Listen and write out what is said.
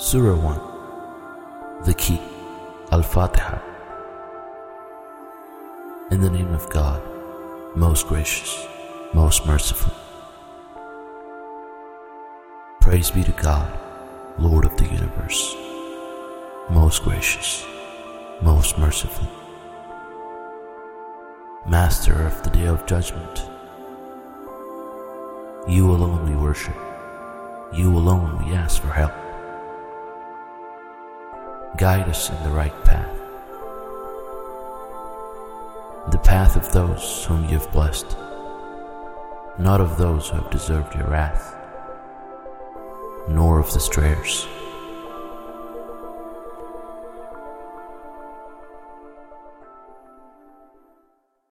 Surah 1 The Key Al Fatiha In the name of God, most gracious, most merciful. Praise be to God, Lord of the universe, most gracious, most merciful. Master of the day of judgment. You alone we worship. You alone we ask for help. Guide us in the right path. The path of those whom you have blessed, not of those who have deserved your wrath, nor of the strayers.